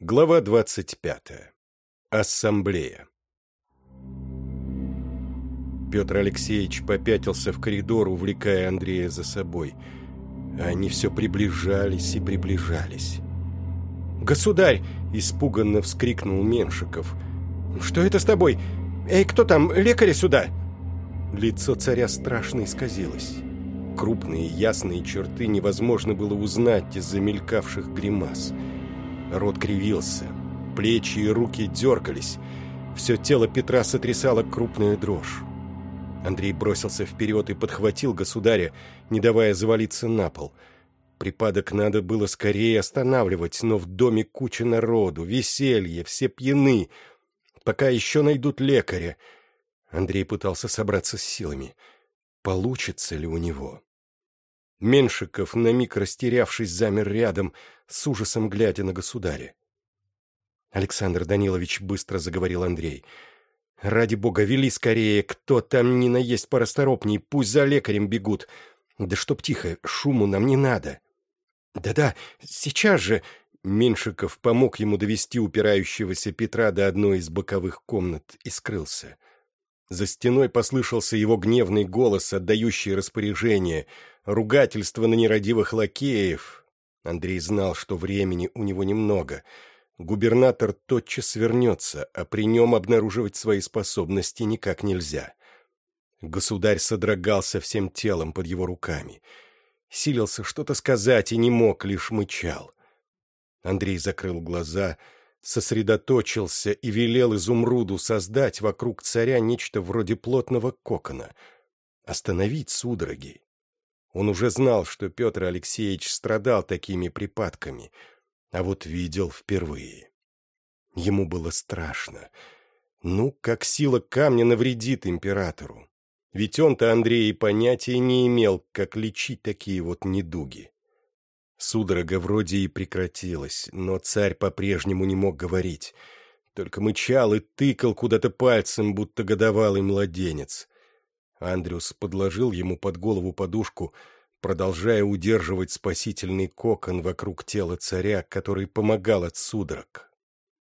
Глава двадцать пятая. Ассамблея. Петр Алексеевич попятился в коридор, увлекая Андрея за собой. Они все приближались и приближались. «Государь!» — испуганно вскрикнул Меншиков. «Что это с тобой? Эй, кто там? Лекаря сюда!» Лицо царя страшно исказилось. Крупные ясные черты невозможно было узнать из-за мелькавших гримас. Рот кривился, плечи и руки дергались. Все тело Петра сотрясало крупная дрожь. Андрей бросился вперед и подхватил государя, не давая завалиться на пол. Припадок надо было скорее останавливать, но в доме куча народу, веселье, все пьяны. Пока еще найдут лекаря. Андрей пытался собраться с силами. Получится ли у него? Меншиков, на миг растерявшись, замер рядом, с ужасом глядя на государя. Александр Данилович быстро заговорил Андрей. «Ради бога, вели скорее, кто там ни наесть порасторопней, пусть за лекарем бегут. Да чтоб тихо, шуму нам не надо». «Да-да, сейчас же...» Меншиков помог ему довести упирающегося Петра до одной из боковых комнат и скрылся. За стеной послышался его гневный голос, отдающий распоряжение, ругательство на нерадивых лакеев. Андрей знал, что времени у него немного. Губернатор тотчас вернется, а при нем обнаруживать свои способности никак нельзя. Государь содрогался всем телом под его руками. Силился что-то сказать и не мог, лишь мычал. Андрей закрыл глаза — сосредоточился и велел изумруду создать вокруг царя нечто вроде плотного кокона, остановить судороги. Он уже знал, что Петр Алексеевич страдал такими припадками, а вот видел впервые. Ему было страшно. Ну, как сила камня навредит императору. Ведь он-то, Андрей, понятия не имел, как лечить такие вот недуги. Судорога вроде и прекратилась, но царь по-прежнему не мог говорить. Только мычал и тыкал куда-то пальцем, будто годовалый младенец. Андрюс подложил ему под голову подушку, продолжая удерживать спасительный кокон вокруг тела царя, который помогал от судорог.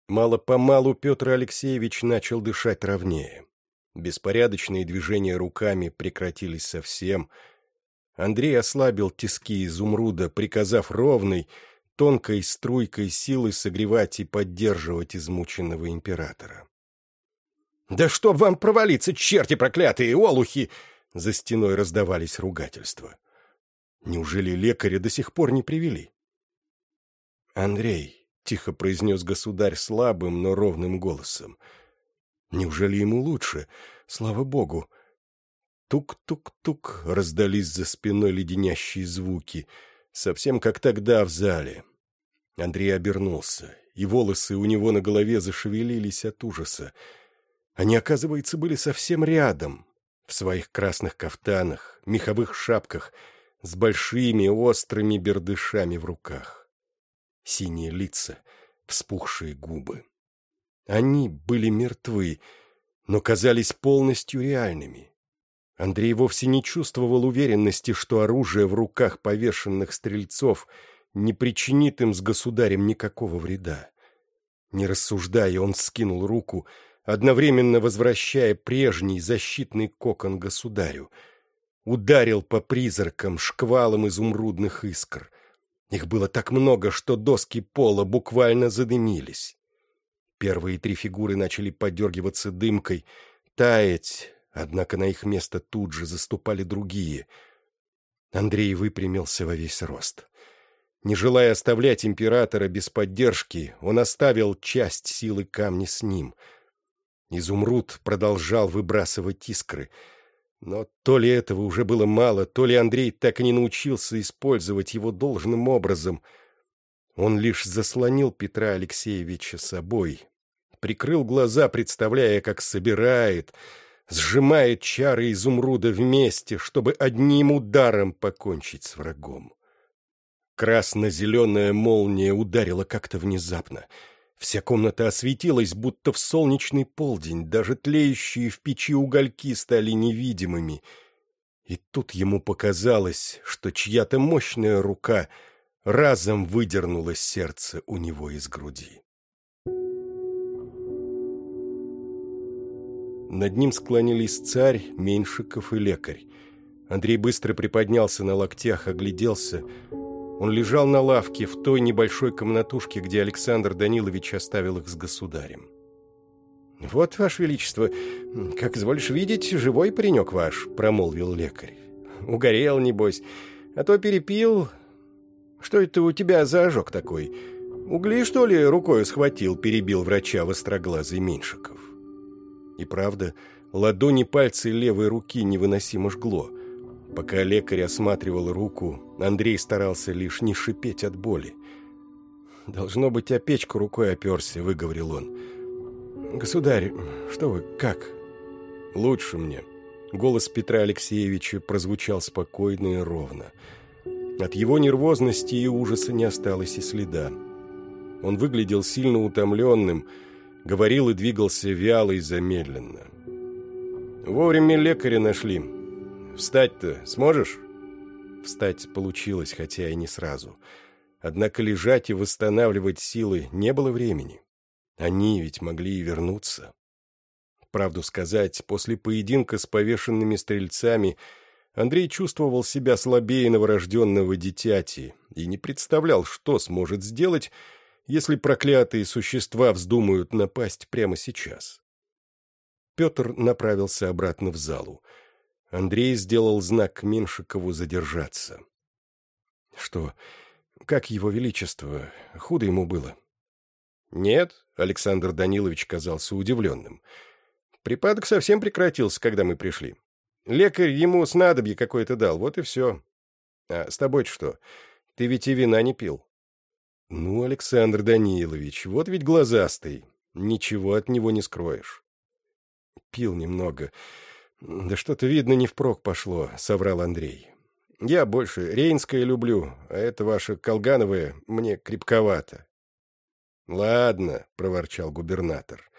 Мало-помалу Петр Алексеевич начал дышать ровнее. Беспорядочные движения руками прекратились совсем — Андрей ослабил тиски изумруда, приказав ровной, тонкой струйкой силы согревать и поддерживать измученного императора. «Да чтоб вам провалиться, черти проклятые, олухи!» За стеной раздавались ругательства. Неужели лекаря до сих пор не привели? «Андрей», — тихо произнес государь слабым, но ровным голосом, — «неужели ему лучше? Слава богу! Тук-тук-тук раздались за спиной леденящие звуки, совсем как тогда в зале. Андрей обернулся, и волосы у него на голове зашевелились от ужаса. Они, оказывается, были совсем рядом, в своих красных кафтанах, меховых шапках, с большими острыми бердышами в руках. Синие лица, вспухшие губы. Они были мертвы, но казались полностью реальными. Андрей вовсе не чувствовал уверенности, что оружие в руках повешенных стрельцов не причинит им с государем никакого вреда. Не рассуждая, он скинул руку, одновременно возвращая прежний защитный кокон государю. Ударил по призракам шквалом изумрудных искр. Их было так много, что доски пола буквально задымились. Первые три фигуры начали подергиваться дымкой, таять, Однако на их место тут же заступали другие. Андрей выпрямился во весь рост. Не желая оставлять императора без поддержки, он оставил часть силы камня с ним. Изумруд продолжал выбрасывать искры. Но то ли этого уже было мало, то ли Андрей так и не научился использовать его должным образом. Он лишь заслонил Петра Алексеевича собой, прикрыл глаза, представляя, как собирает, сжимает чары изумруда вместе, чтобы одним ударом покончить с врагом. Красно-зеленая молния ударила как-то внезапно. Вся комната осветилась, будто в солнечный полдень, даже тлеющие в печи угольки стали невидимыми. И тут ему показалось, что чья-то мощная рука разом выдернула сердце у него из груди. Над ним склонились царь, Меньшиков и лекарь. Андрей быстро приподнялся на локтях, огляделся. Он лежал на лавке в той небольшой комнатушке, где Александр Данилович оставил их с государем. «Вот, Ваше Величество, как изволишь видеть, живой паренек ваш», — промолвил лекарь. «Угорел, небось, а то перепил. Что это у тебя за ожог такой? Угли, что ли, рукой схватил?» — перебил врача востроглазый Меньшиков. И правда, ладони пальцы левой руки невыносимо жгло. Пока лекарь осматривал руку, Андрей старался лишь не шипеть от боли. «Должно быть, о печку рукой оперся», — выговорил он. «Государь, что вы, как?» «Лучше мне». Голос Петра Алексеевича прозвучал спокойно и ровно. От его нервозности и ужаса не осталось и следа. Он выглядел сильно утомленным, говорил и двигался вяло и замедленно. «Вовремя лекаря нашли. Встать-то сможешь?» Встать получилось, хотя и не сразу. Однако лежать и восстанавливать силы не было времени. Они ведь могли и вернуться. Правду сказать, после поединка с повешенными стрельцами Андрей чувствовал себя слабее новорожденного дитяти и не представлял, что сможет сделать, если проклятые существа вздумают напасть прямо сейчас. Петр направился обратно в залу. Андрей сделал знак Меншикову задержаться. Что, как его величество, худо ему было? Нет, Александр Данилович казался удивленным. Припадок совсем прекратился, когда мы пришли. Лекарь ему снадобье какое-то дал, вот и все. А с тобой что? Ты ведь и вина не пил. Ну, Александр Данилович, вот ведь глазастый. Ничего от него не скроешь. Пил немного. Да что-то, видно, не впрок пошло, соврал Андрей. Я больше рейнское люблю, а это ваше колгановое мне крепковато. «Ладно», — проворчал губернатор.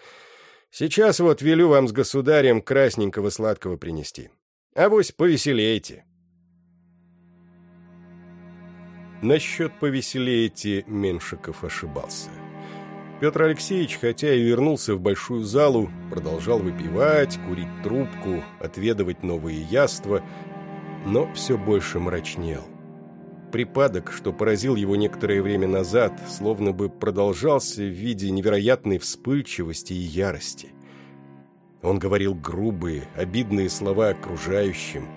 «Сейчас вот велю вам с государем красненького сладкого принести. Авось повеселейте». Насчет повеселейте Меншиков ошибался. Петр Алексеевич, хотя и вернулся в большую залу, продолжал выпивать, курить трубку, отведывать новые яства, но все больше мрачнел. Припадок, что поразил его некоторое время назад, словно бы продолжался в виде невероятной вспыльчивости и ярости. Он говорил грубые, обидные слова окружающим,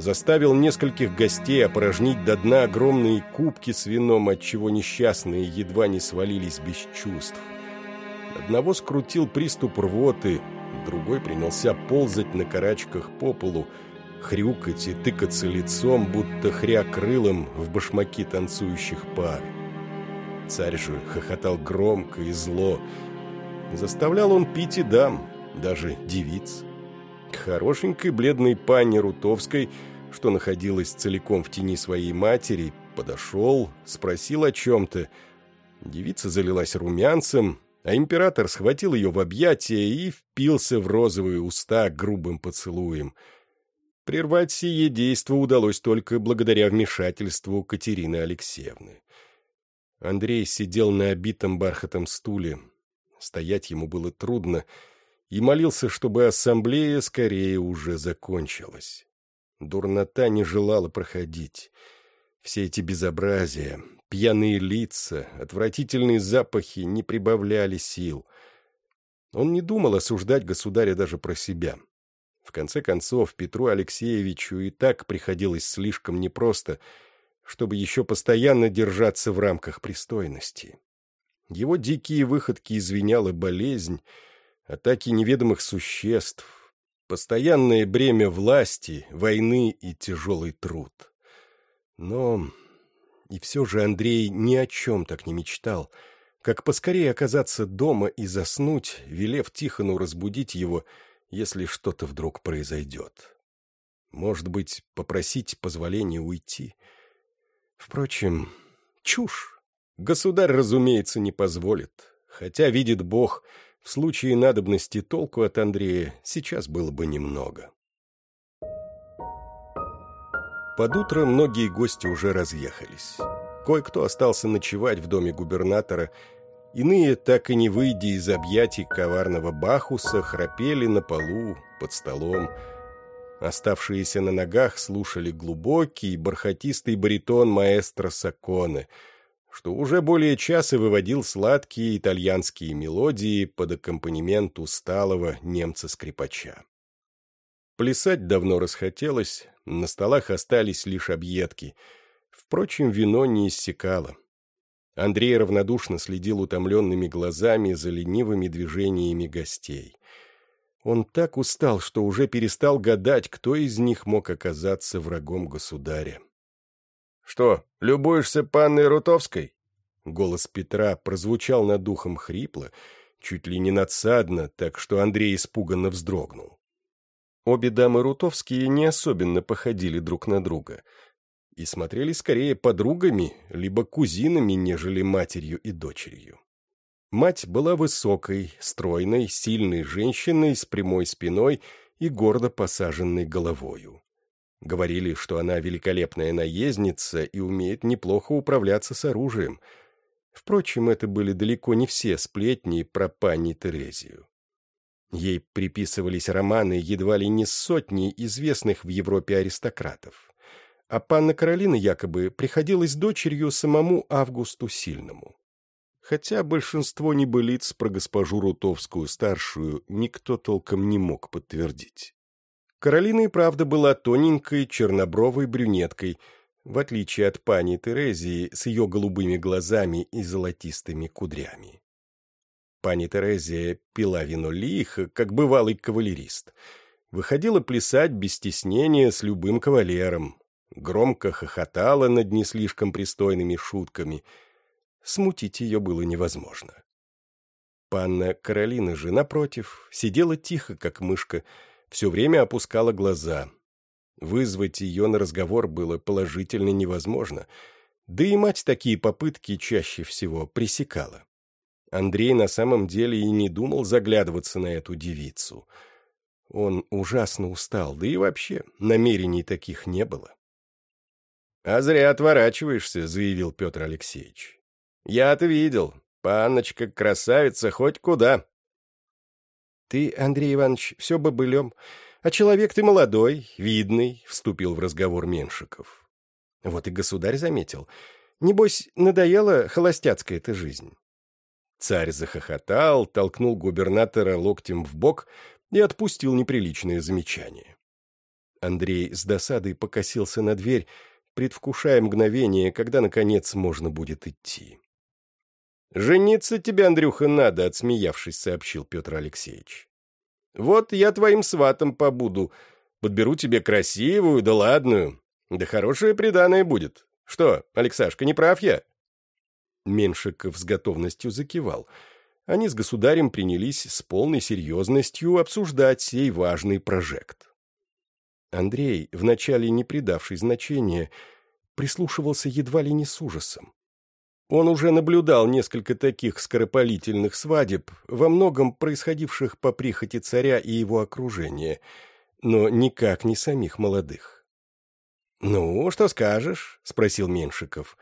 заставил нескольких гостей опорожнить до дна огромные кубки с вином, отчего несчастные едва не свалились без чувств. Одного скрутил приступ рвоты, другой принялся ползать на карачках по полу, хрюкать и тыкаться лицом, будто хря крылом в башмаки танцующих пар. Царь же хохотал громко и зло. Заставлял он пить и дам, даже девиц. К хорошенькой бледной панне Рутовской, что находилась целиком в тени своей матери, подошел, спросил о чем-то. Девица залилась румянцем, а император схватил ее в объятия и впился в розовые уста грубым поцелуем — Прервать сие действо удалось только благодаря вмешательству Катерины Алексеевны. Андрей сидел на обитом бархатом стуле. Стоять ему было трудно, и молился, чтобы ассамблея скорее уже закончилась. Дурнота не желала проходить. Все эти безобразия, пьяные лица, отвратительные запахи не прибавляли сил. Он не думал осуждать государя даже про себя. В конце концов, Петру Алексеевичу и так приходилось слишком непросто, чтобы еще постоянно держаться в рамках пристойности. Его дикие выходки извиняла болезнь, атаки неведомых существ, постоянное бремя власти, войны и тяжелый труд. Но и все же Андрей ни о чем так не мечтал, как поскорее оказаться дома и заснуть, велев Тихону разбудить его — если что-то вдруг произойдет. Может быть, попросить позволения уйти. Впрочем, чушь. Государь, разумеется, не позволит. Хотя, видит Бог, в случае надобности толку от Андрея сейчас было бы немного. Под утро многие гости уже разъехались. Кое-кто остался ночевать в доме губернатора, Иные, так и не выйдя из объятий коварного Бахуса, храпели на полу, под столом. Оставшиеся на ногах слушали глубокий, бархатистый баритон маэстро Саконе, что уже более часа выводил сладкие итальянские мелодии под аккомпанемент усталого немца-скрипача. Плясать давно расхотелось, на столах остались лишь объедки. Впрочем, вино не иссякало. Андрей равнодушно следил утомленными глазами за ленивыми движениями гостей. Он так устал, что уже перестал гадать, кто из них мог оказаться врагом государя. — Что, любуешься панной Рутовской? Голос Петра прозвучал над духом хрипло, чуть ли не надсадно, так что Андрей испуганно вздрогнул. Обе дамы Рутовские не особенно походили друг на друга — и смотрели скорее подругами, либо кузинами, нежели матерью и дочерью. Мать была высокой, стройной, сильной женщиной с прямой спиной и гордо посаженной головою. Говорили, что она великолепная наездница и умеет неплохо управляться с оружием. Впрочем, это были далеко не все сплетни про пани Терезию. Ей приписывались романы едва ли не сотни известных в Европе аристократов а панна Каролина якобы приходилась дочерью самому Августу Сильному. Хотя большинство небылиц про госпожу Рутовскую-старшую никто толком не мог подтвердить. Каролина и правда была тоненькой, чернобровой брюнеткой, в отличие от пани Терезии с ее голубыми глазами и золотистыми кудрями. Пани Терезия пила вино лихо, как бывалый кавалерист. Выходила плясать без стеснения с любым кавалером, громко хохотала над не слишком пристойными шутками. Смутить ее было невозможно. Панна Каролина же, напротив, сидела тихо, как мышка, все время опускала глаза. Вызвать ее на разговор было положительно невозможно, да и мать такие попытки чаще всего пресекала. Андрей на самом деле и не думал заглядываться на эту девицу. Он ужасно устал, да и вообще намерений таких не было. — А зря отворачиваешься, — заявил Петр Алексеевич. — Я-то видел. Панночка красавица хоть куда. — Ты, Андрей Иванович, все бобылем, а человек ты молодой, видный, — вступил в разговор Меншиков. Вот и государь заметил. Небось, надоела холостяцкая эта жизнь. Царь захохотал, толкнул губернатора локтем в бок и отпустил неприличное замечание. Андрей с досадой покосился на дверь, предвкушая мгновение, когда, наконец, можно будет идти. «Жениться тебе, Андрюха, надо», — отсмеявшись, сообщил Петр Алексеевич. «Вот я твоим сватом побуду. Подберу тебе красивую, да ладную. Да хорошее приданое будет. Что, Алексашка, не прав я?» Меншиков с готовностью закивал. Они с государем принялись с полной серьезностью обсуждать сей важный прожект. Андрей, вначале не придавший значения, прислушивался едва ли не с ужасом. Он уже наблюдал несколько таких скоропалительных свадеб, во многом происходивших по прихоти царя и его окружения, но никак не самих молодых. «Ну, что скажешь?» — спросил Меншиков.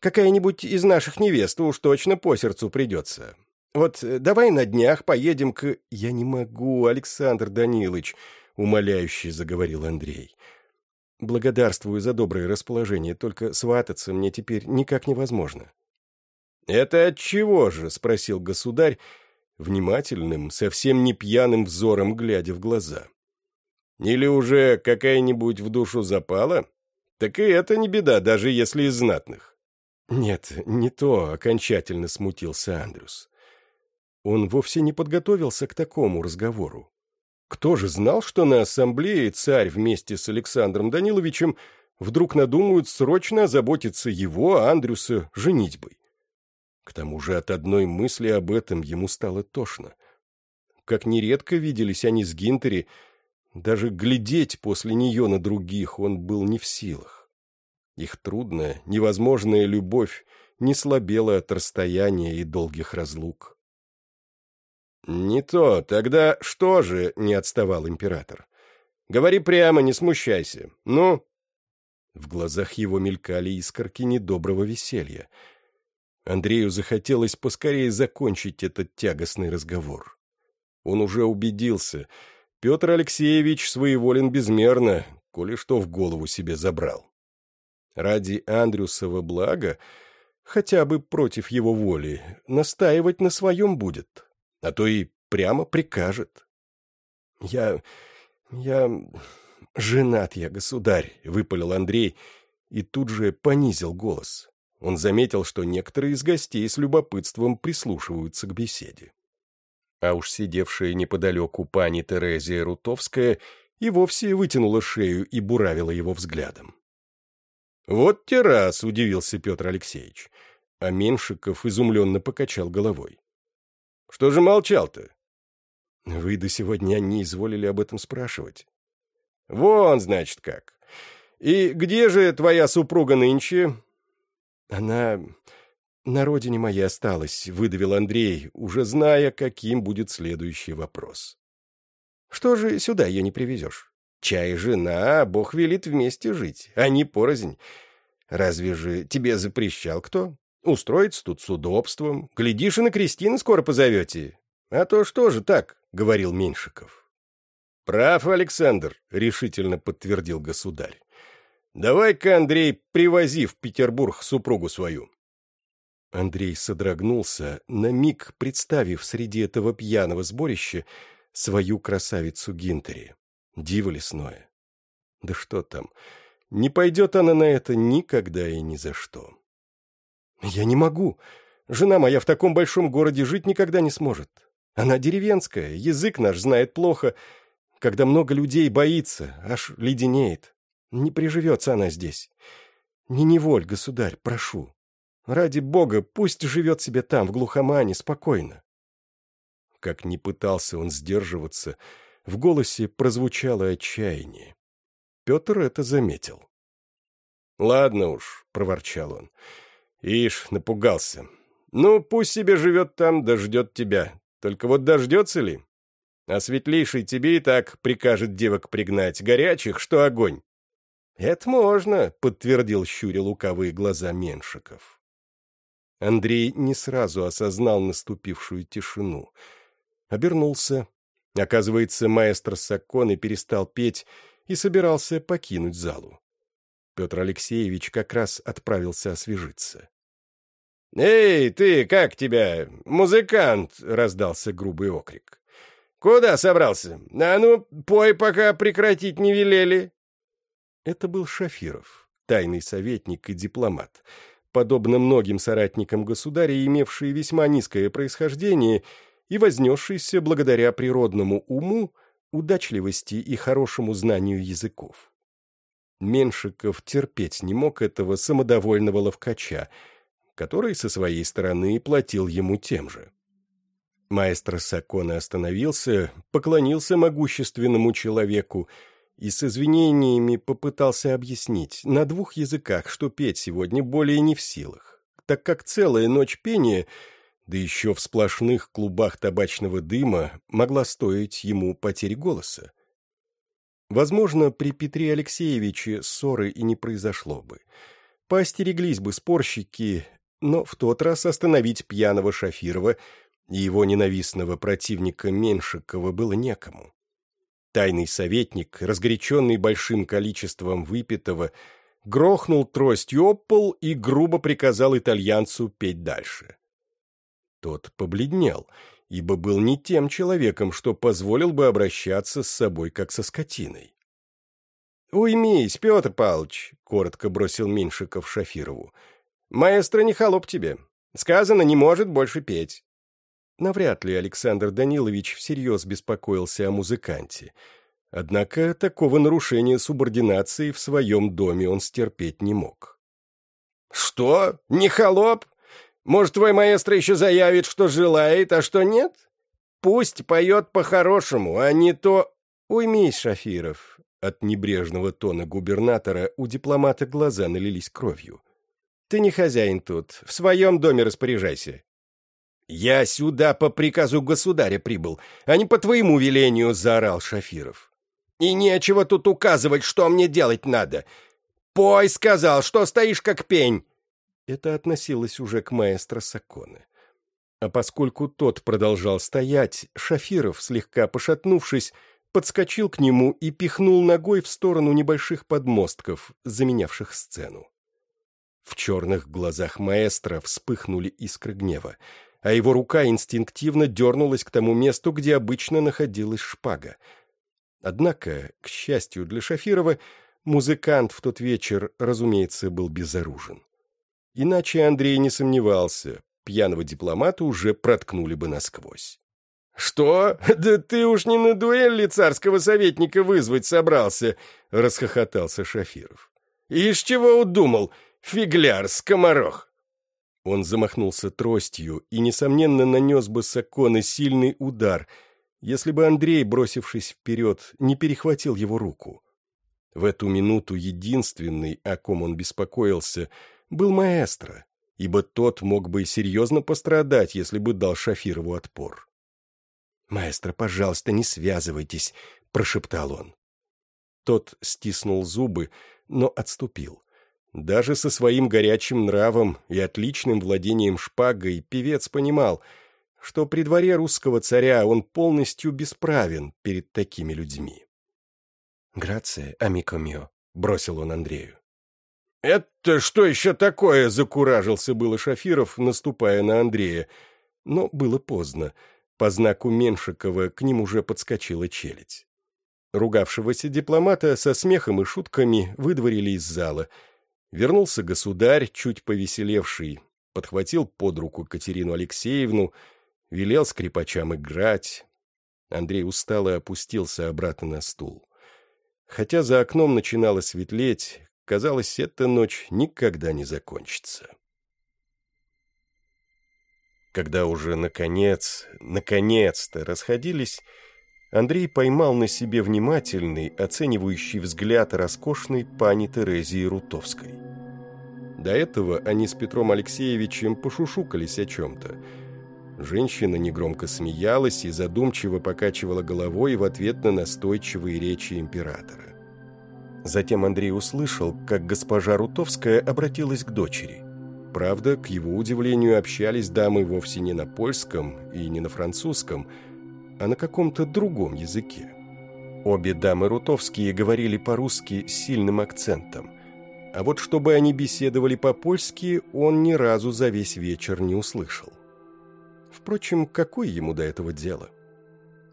«Какая-нибудь из наших невест уж точно по сердцу придется. Вот давай на днях поедем к...» «Я не могу, Александр Данилович», умоляюще заговорил Андрей. Благодарствую за доброе расположение, только свататься мне теперь никак невозможно. Это от чего же? спросил государь, внимательным, совсем не пьяным взором глядя в глаза. Или уже какая-нибудь в душу запала? Так и это не беда, даже если из знатных. Нет, не то, окончательно смутился Андрюс. Он вовсе не подготовился к такому разговору. Кто же знал, что на ассамблее царь вместе с Александром Даниловичем вдруг надумают срочно озаботиться его, Андрюса, женитьбой? К тому же от одной мысли об этом ему стало тошно. Как нередко виделись они с Гинтери, даже глядеть после нее на других он был не в силах. Их трудная, невозможная любовь не слабела от расстояния и долгих разлук. «Не то. Тогда что же?» — не отставал император. «Говори прямо, не смущайся. Ну?» В глазах его мелькали искорки недоброго веселья. Андрею захотелось поскорее закончить этот тягостный разговор. Он уже убедился, Петр Алексеевич своеволен безмерно, коли что в голову себе забрал. Ради Андрюсова блага, хотя бы против его воли, настаивать на своем будет, а то и прямо прикажет. «Я... я... женат я, государь», — выпалил Андрей, и тут же понизил голос. Он заметил, что некоторые из гостей с любопытством прислушиваются к беседе. А уж сидевшая неподалеку пани Терезия Рутовская и вовсе вытянула шею и буравила его взглядом. «Вот те раз!» — удивился Петр Алексеевич. А Меншиков изумленно покачал головой. «Что же молчал-то?» «Вы до сегодня не изволили об этом спрашивать». «Вон, значит, как. И где же твоя супруга нынче?» «Она на родине моей осталась», — выдавил Андрей, уже зная, каким будет следующий вопрос. «Что же сюда ее не привезешь? Чай жена, Бог велит вместе жить, а не порознь. Разве же тебе запрещал кто? Устроиться тут с удобством. Глядишь, и на Кристину скоро позовете. А то что же так?» — говорил Меньшиков. «Прав, Александр», — решительно подтвердил государь. Давай-ка, Андрей, привози в Петербург супругу свою. Андрей содрогнулся, на миг представив среди этого пьяного сборища свою красавицу Гинтери. Диво лесное. Да что там, не пойдет она на это никогда и ни за что. Я не могу. Жена моя в таком большом городе жить никогда не сможет. Она деревенская, язык наш знает плохо. Когда много людей боится, аж леденеет. Не приживется она здесь. Не неволь, государь, прошу. Ради бога, пусть живет себе там, в глухомане, спокойно. Как ни пытался он сдерживаться, в голосе прозвучало отчаяние. Петр это заметил. «Ладно уж», — проворчал он. «Ишь, напугался. Ну, пусть себе живет там, дождет тебя. Только вот дождется ли? А светлейший тебе и так прикажет девок пригнать, горячих, что огонь. «Это можно», — подтвердил щуря лукавые глаза Меншиков. Андрей не сразу осознал наступившую тишину. Обернулся. Оказывается, маэстро Сакконы перестал петь и собирался покинуть залу. Петр Алексеевич как раз отправился освежиться. «Эй, ты, как тебя? Музыкант!» — раздался грубый окрик. «Куда собрался? А ну, пой, пока прекратить не велели!» Это был Шафиров, тайный советник и дипломат, подобно многим соратникам государя, имевший весьма низкое происхождение и вознесшийся благодаря природному уму, удачливости и хорошему знанию языков. Меншиков терпеть не мог этого самодовольного ловкача, который со своей стороны платил ему тем же. Маэстро Сакона остановился, поклонился могущественному человеку и с извинениями попытался объяснить на двух языках, что петь сегодня более не в силах, так как целая ночь пения, да еще в сплошных клубах табачного дыма, могла стоить ему потери голоса. Возможно, при Петре Алексеевиче ссоры и не произошло бы. Поостереглись бы спорщики, но в тот раз остановить пьяного Шафирова и его ненавистного противника Меншикова было некому. Тайный советник, разгоряченный большим количеством выпитого, грохнул тростью об пол и грубо приказал итальянцу петь дальше. Тот побледнел, ибо был не тем человеком, что позволил бы обращаться с собой как со скотиной. «Уймись, Петр Павлович», — коротко бросил Меньшиков Шафирову. «Маэстро не холоп тебе. Сказано, не может больше петь. Навряд ли Александр Данилович всерьез беспокоился о музыканте. Однако такого нарушения субординации в своем доме он стерпеть не мог. «Что? Не холоп? Может, твой маэстро еще заявит, что желает, а что нет? Пусть поет по-хорошему, а не то...» «Уймись, Шафиров!» От небрежного тона губернатора у дипломата глаза налились кровью. «Ты не хозяин тут, в своем доме распоряжайся. «Я сюда по приказу государя прибыл, а не по твоему велению», — заорал Шафиров. «И нечего тут указывать, что мне делать надо. Пой, сказал, что стоишь как пень». Это относилось уже к маэстро Саконе. А поскольку тот продолжал стоять, Шафиров, слегка пошатнувшись, подскочил к нему и пихнул ногой в сторону небольших подмостков, заменявших сцену. В черных глазах маэстро вспыхнули искры гнева, а его рука инстинктивно дернулась к тому месту, где обычно находилась шпага. Однако, к счастью для Шафирова, музыкант в тот вечер, разумеется, был безоружен. Иначе Андрей не сомневался, пьяного дипломата уже проткнули бы насквозь. «Что? Да ты уж не на дуэль ли царского советника вызвать собрался?» — расхохотался Шафиров. «Ишь чего удумал, фигляр, скоморох!» Он замахнулся тростью и, несомненно, нанес бы Саконе сильный удар, если бы Андрей, бросившись вперед, не перехватил его руку. В эту минуту единственный, о ком он беспокоился, был маэстро, ибо тот мог бы серьезно пострадать, если бы дал Шафирову отпор. «Маэстро, пожалуйста, не связывайтесь», — прошептал он. Тот стиснул зубы, но отступил. Даже со своим горячим нравом и отличным владением шпагой певец понимал, что при дворе русского царя он полностью бесправен перед такими людьми. «Грация, амико мио», — бросил он Андрею. «Это что еще такое?» — закуражился было Шафиров, наступая на Андрея. Но было поздно. По знаку Меншикова к ним уже подскочила челядь. Ругавшегося дипломата со смехом и шутками выдворили из зала. Вернулся государь, чуть повеселевший, подхватил под руку Катерину Алексеевну, велел скрипачам играть. Андрей устало опустился обратно на стул. Хотя за окном начинало светлеть, казалось, эта ночь никогда не закончится. Когда уже наконец, наконец-то расходились, Андрей поймал на себе внимательный, оценивающий взгляд роскошной пани Терезии Рутовской. До этого они с Петром Алексеевичем пошушукались о чем-то. Женщина негромко смеялась и задумчиво покачивала головой в ответ на настойчивые речи императора. Затем Андрей услышал, как госпожа Рутовская обратилась к дочери. Правда, к его удивлению, общались дамы вовсе не на польском и не на французском, а на каком-то другом языке. Обе дамы Рутовские говорили по-русски с сильным акцентом, а вот чтобы они беседовали по-польски, он ни разу за весь вечер не услышал. Впрочем, какое ему до этого дело?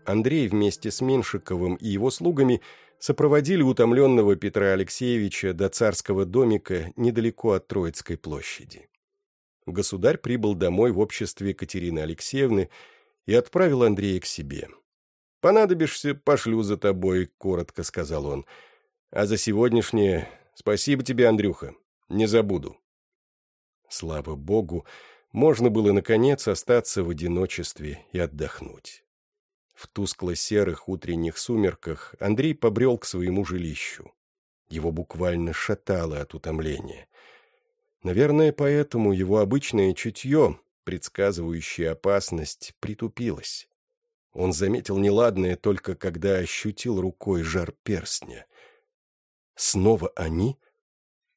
Андрей вместе с Меншиковым и его слугами – сопроводили утомленного Петра Алексеевича до царского домика недалеко от Троицкой площади. Государь прибыл домой в обществе Екатерины Алексеевны и отправил Андрея к себе. «Понадобишься, пошлю за тобой», — коротко сказал он. «А за сегодняшнее спасибо тебе, Андрюха, не забуду». Слава богу, можно было, наконец, остаться в одиночестве и отдохнуть. В тускло-серых утренних сумерках Андрей побрел к своему жилищу. Его буквально шатало от утомления. Наверное, поэтому его обычное чутье, предсказывающее опасность, притупилось. Он заметил неладное только когда ощутил рукой жар перстня. «Снова они?»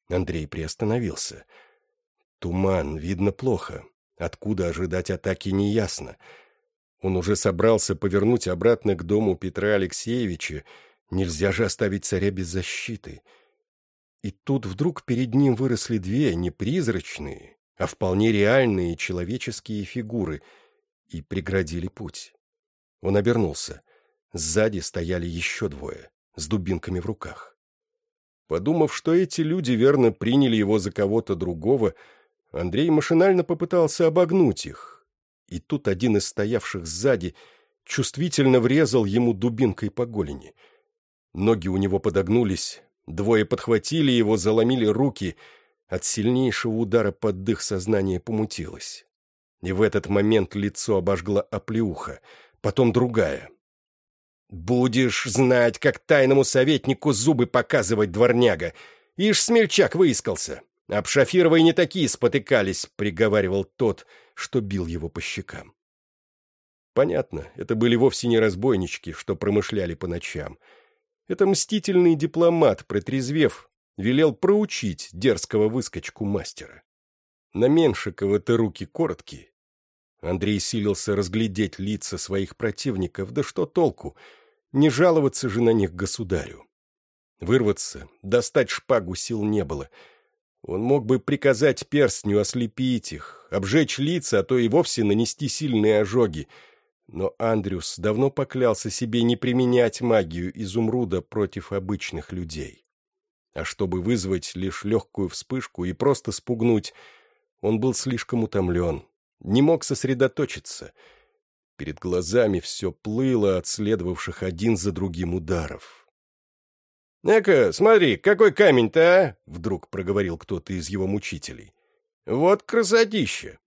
Андрей приостановился. «Туман, видно плохо. Откуда ожидать атаки, неясно. Он уже собрался повернуть обратно к дому Петра Алексеевича. Нельзя же оставить царя без защиты. И тут вдруг перед ним выросли две, не призрачные, а вполне реальные человеческие фигуры, и преградили путь. Он обернулся. Сзади стояли еще двое, с дубинками в руках. Подумав, что эти люди верно приняли его за кого-то другого, Андрей машинально попытался обогнуть их, и тут один из стоявших сзади чувствительно врезал ему дубинкой по голени. Ноги у него подогнулись, двое подхватили его, заломили руки. От сильнейшего удара под дых сознание помутилось. И в этот момент лицо обожгла оплеуха, потом другая. «Будешь знать, как тайному советнику зубы показывать, дворняга! Ишь, смельчак выискался!» «Об Шафировой не такие спотыкались», — приговаривал тот, что бил его по щекам. Понятно, это были вовсе не разбойнички, что промышляли по ночам. Это мстительный дипломат, протрезвев, велел проучить дерзкого выскочку мастера. На Меншикова-то руки короткие. Андрей силился разглядеть лица своих противников, да что толку, не жаловаться же на них государю. Вырваться, достать шпагу сил не было. Он мог бы приказать перстню ослепить их, обжечь лица, а то и вовсе нанести сильные ожоги. Но Андрюс давно поклялся себе не применять магию изумруда против обычных людей. А чтобы вызвать лишь легкую вспышку и просто спугнуть, он был слишком утомлен, не мог сосредоточиться. Перед глазами все плыло от следовавших один за другим ударов. «Эка, смотри, какой камень-то, а?» — вдруг проговорил кто-то из его мучителей. «Вот красотища!»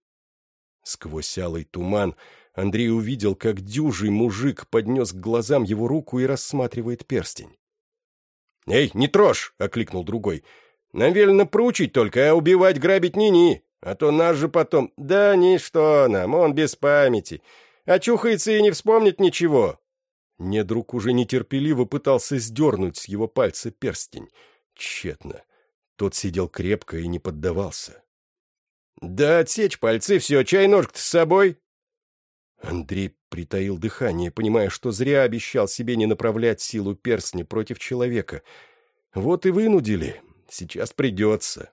Сквозь алый туман Андрей увидел, как дюжий мужик поднес к глазам его руку и рассматривает перстень. «Эй, не трожь!» — окликнул другой. «Нам велено проучить только, а убивать, грабить ни-ни, а то нас же потом...» «Да ничто нам, он без памяти. Очухается и не вспомнит ничего. Недруг уже нетерпеливо пытался сдернуть с его пальца перстень. Тщетно. Тот сидел крепко и не поддавался. «Да отсечь пальцы, все, чай ножик с собой!» Андрей притаил дыхание, понимая, что зря обещал себе не направлять силу перстня против человека. Вот и вынудили. Сейчас придется.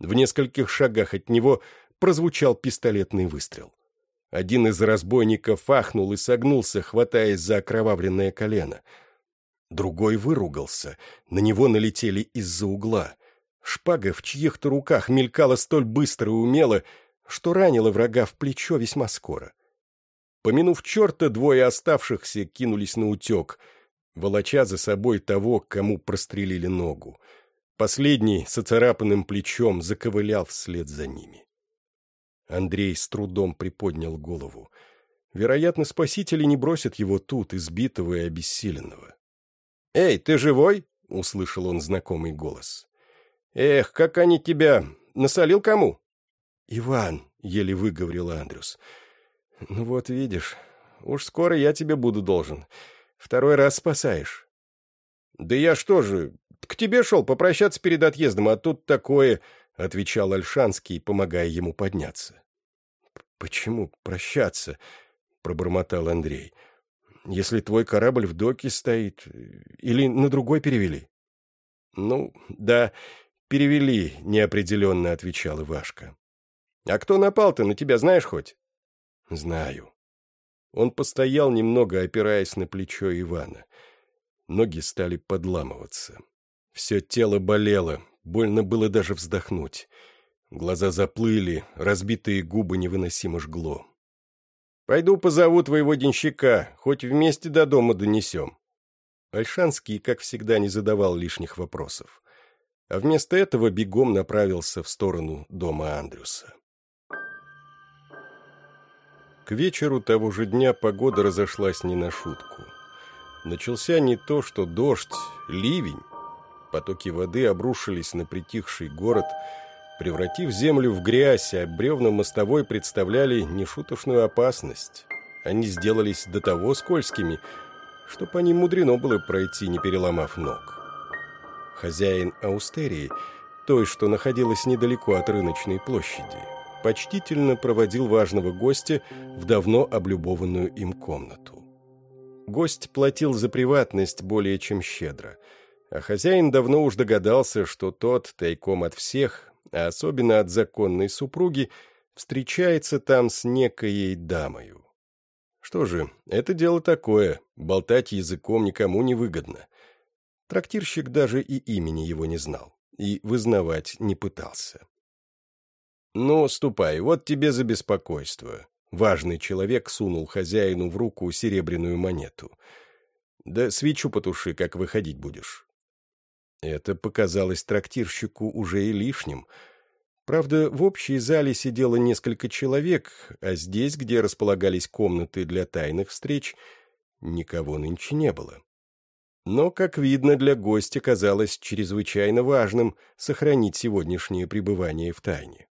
В нескольких шагах от него прозвучал пистолетный выстрел. Один из разбойников ахнул и согнулся, хватаясь за окровавленное колено. Другой выругался. На него налетели из-за угла. Шпага в чьих-то руках мелькала столь быстро и умело, что ранила врага в плечо весьма скоро. Помянув черта, двое оставшихся кинулись на утек, волоча за собой того, кому прострелили ногу. Последний с оцарапанным плечом заковылял вслед за ними. Андрей с трудом приподнял голову. Вероятно, спасители не бросят его тут, избитого и обессиленного. «Эй, ты живой?» — услышал он знакомый голос. «Эх, как они тебя... Насолил кому?» «Иван», — еле выговорил Андрюс. «Ну вот видишь, уж скоро я тебе буду должен. Второй раз спасаешь». «Да я что же, к тебе шел попрощаться перед отъездом, а тут такое...» — отвечал Альшанский, помогая ему подняться. «Почему прощаться?» — пробормотал Андрей. «Если твой корабль в доке стоит, или на другой перевели?» «Ну, да, перевели», — неопределенно отвечал Ивашка. «А кто напал-то, на тебя знаешь хоть?» «Знаю». Он постоял немного, опираясь на плечо Ивана. Ноги стали подламываться. Все тело болело, Больно было даже вздохнуть. Глаза заплыли, разбитые губы невыносимо жгло. «Пойду позову твоего денщика, хоть вместе до дома донесем». Альшанский, как всегда, не задавал лишних вопросов. А вместо этого бегом направился в сторону дома Андрюса. К вечеру того же дня погода разошлась не на шутку. Начался не то, что дождь, ливень, Потоки воды обрушились на притихший город, превратив землю в грязь, а бревна мостовой представляли нешуточную опасность. Они сделались до того скользкими, что по ним мудрено было пройти, не переломав ног. Хозяин Аустерии, той, что находилась недалеко от рыночной площади, почтительно проводил важного гостя в давно облюбованную им комнату. Гость платил за приватность более чем щедро – а хозяин давно уж догадался, что тот, тайком от всех, а особенно от законной супруги, встречается там с некоей дамою. Что же, это дело такое, болтать языком никому не выгодно. Трактирщик даже и имени его не знал, и вызнавать не пытался. «Ну, ступай, вот тебе за беспокойство». Важный человек сунул хозяину в руку серебряную монету. «Да свечу потуши, как выходить будешь». Это показалось трактирщику уже и лишним. Правда, в общей зале сидело несколько человек, а здесь, где располагались комнаты для тайных встреч, никого нынче не было. Но, как видно, для гостя казалось чрезвычайно важным сохранить сегодняшнее пребывание в тайне.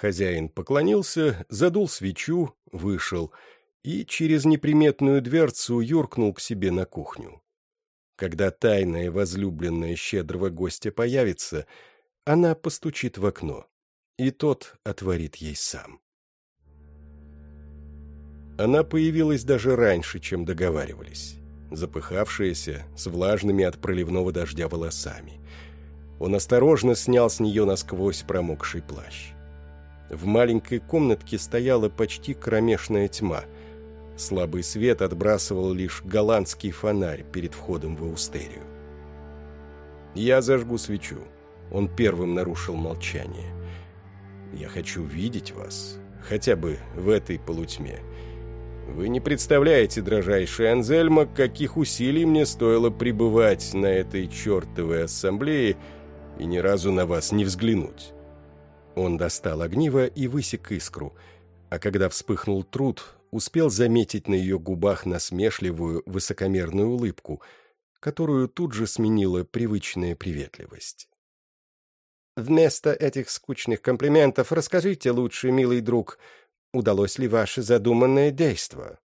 Хозяин поклонился, задул свечу, вышел и через неприметную дверцу юркнул к себе на кухню. Когда тайная возлюбленная щедрого гостя появится, она постучит в окно. и тот отворит ей сам. Она появилась даже раньше, чем договаривались, запыхавшаяся, с влажными от проливного дождя волосами. Он осторожно снял с нее насквозь промокший плащ. В маленькой комнатке стояла почти кромешная тьма. Слабый свет отбрасывал лишь голландский фонарь перед входом в Аустерию. «Я зажгу свечу». Он первым нарушил молчание. «Я хочу видеть вас, хотя бы в этой полутьме. Вы не представляете, дрожайший Анзельма, каких усилий мне стоило пребывать на этой чертовой ассамблее и ни разу на вас не взглянуть». Он достал огниво и высек искру, а когда вспыхнул труд, успел заметить на ее губах насмешливую, высокомерную улыбку, которую тут же сменила привычная приветливость. «Вместо этих скучных комплиментов расскажите лучше, милый друг, удалось ли ваше задуманное действо?»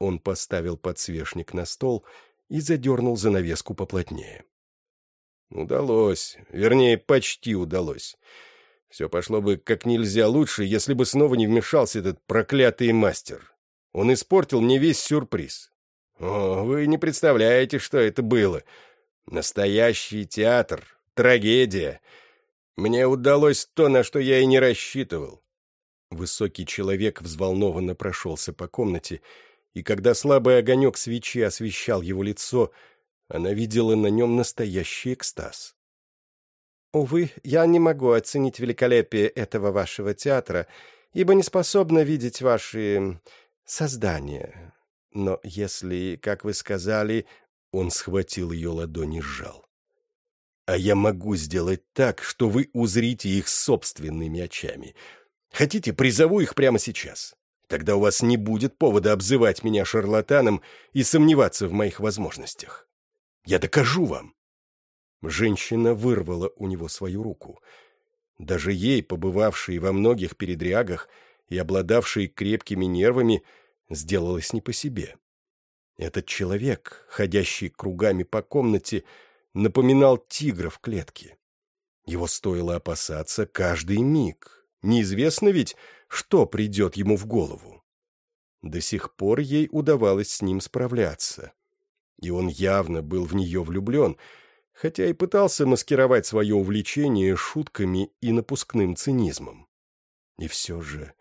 Он поставил подсвечник на стол и задернул занавеску поплотнее. «Удалось. Вернее, почти удалось. Все пошло бы как нельзя лучше, если бы снова не вмешался этот проклятый мастер. Он испортил мне весь сюрприз. О, вы не представляете, что это было. Настоящий театр, трагедия. Мне удалось то, на что я и не рассчитывал. Высокий человек взволнованно прошелся по комнате, и когда слабый огонек свечи освещал его лицо, она видела на нем настоящий экстаз. Увы, я не могу оценить великолепие этого вашего театра, ибо не способна видеть ваши создания. Но если, как вы сказали, он схватил ее ладони и сжал. А я могу сделать так, что вы узрите их собственными очами. Хотите, призову их прямо сейчас. Тогда у вас не будет повода обзывать меня шарлатаном и сомневаться в моих возможностях. Я докажу вам. Женщина вырвала у него свою руку. Даже ей, побывавшей во многих передрягах и обладавшей крепкими нервами, сделалось не по себе. Этот человек, ходящий кругами по комнате, напоминал тигра в клетке. Его стоило опасаться каждый миг. Неизвестно ведь, что придет ему в голову. До сих пор ей удавалось с ним справляться. И он явно был в нее влюблен — хотя и пытался маскировать свое увлечение шутками и напускным цинизмом. И все же...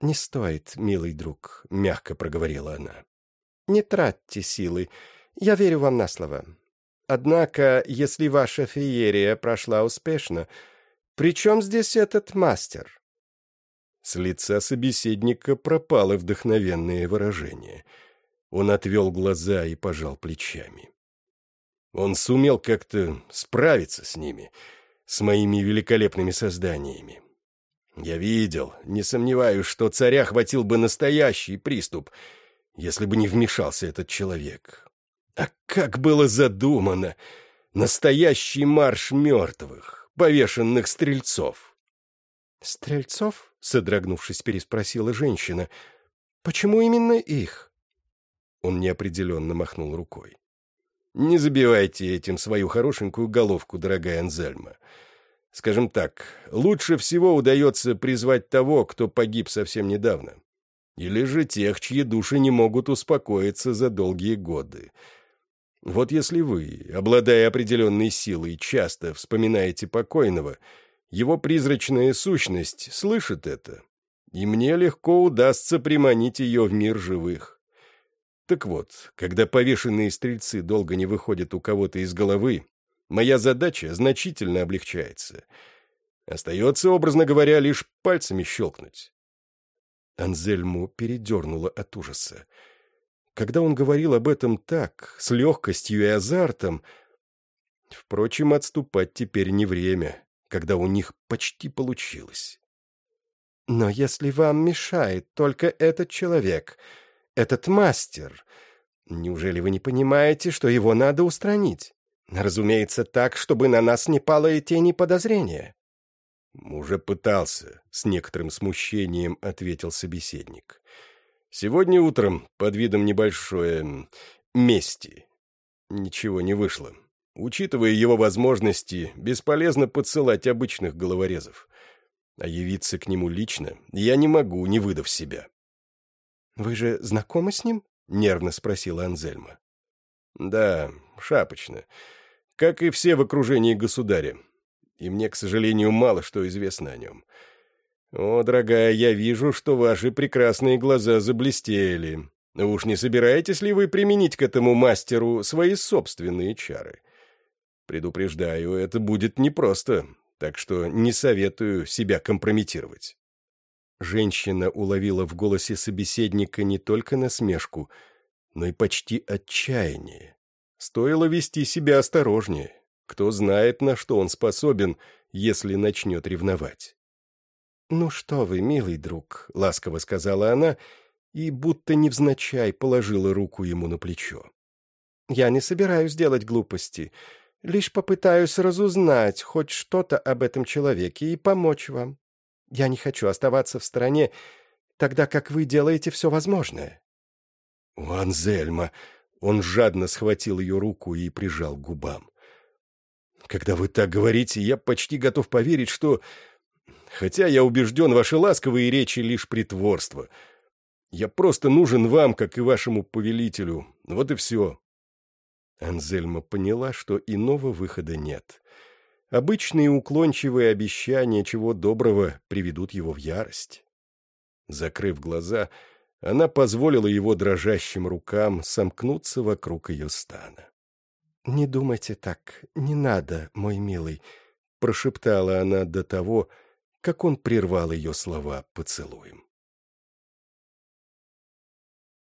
«Не стоит, милый друг», — мягко проговорила она. «Не тратьте силы. Я верю вам на слово. Однако, если ваша феерия прошла успешно, при чем здесь этот мастер?» С лица собеседника пропало вдохновенное выражение. Он отвел глаза и пожал плечами. Он сумел как-то справиться с ними, с моими великолепными созданиями. Я видел, не сомневаюсь, что царя хватил бы настоящий приступ, если бы не вмешался этот человек. А как было задумано! Настоящий марш мертвых, повешенных стрельцов. «Стрельцов?» — содрогнувшись, переспросила женщина. «Почему именно их?» Он неопределенно махнул рукой. Не забивайте этим свою хорошенькую головку, дорогая Анзельма. Скажем так, лучше всего удается призвать того, кто погиб совсем недавно. Или же тех, чьи души не могут успокоиться за долгие годы. Вот если вы, обладая определенной силой, часто вспоминаете покойного, его призрачная сущность слышит это, и мне легко удастся приманить ее в мир живых. Так вот, когда повешенные стрельцы долго не выходят у кого-то из головы, моя задача значительно облегчается. Остается, образно говоря, лишь пальцами щелкнуть. Анзельму передернуло от ужаса. Когда он говорил об этом так, с легкостью и азартом... Впрочем, отступать теперь не время, когда у них почти получилось. «Но если вам мешает только этот человек, этот мастер. Неужели вы не понимаете, что его надо устранить? Разумеется, так, чтобы на нас не пало и тени подозрения. «Уже пытался», — с некоторым смущением ответил собеседник. «Сегодня утром, под видом небольшой мести, ничего не вышло. Учитывая его возможности, бесполезно подсылать обычных головорезов. А явиться к нему лично я не могу, не выдав себя. «Вы же знакомы с ним?» — нервно спросила Анзельма. «Да, шапочно. Как и все в окружении государя. И мне, к сожалению, мало что известно о нем. О, дорогая, я вижу, что ваши прекрасные глаза заблестели. Уж не собираетесь ли вы применить к этому мастеру свои собственные чары? Предупреждаю, это будет непросто, так что не советую себя компрометировать». Женщина уловила в голосе собеседника не только насмешку, но и почти отчаяние. Стоило вести себя осторожнее. Кто знает, на что он способен, если начнет ревновать. «Ну что вы, милый друг», — ласково сказала она, и будто невзначай положила руку ему на плечо. «Я не собираюсь делать глупости, лишь попытаюсь разузнать хоть что-то об этом человеке и помочь вам. Я не хочу оставаться в стороне, тогда как вы делаете все возможное». «У Анзельма!» Он жадно схватил ее руку и прижал к губам. «Когда вы так говорите, я почти готов поверить, что... Хотя я убежден, ваши ласковые речи — лишь притворство. Я просто нужен вам, как и вашему повелителю. Вот и все». Анзельма поняла, что иного выхода нет. Обычные уклончивые обещания чего доброго приведут его в ярость. Закрыв глаза, она позволила его дрожащим рукам сомкнуться вокруг ее стана. «Не думайте так, не надо, мой милый», — прошептала она до того, как он прервал ее слова поцелуем.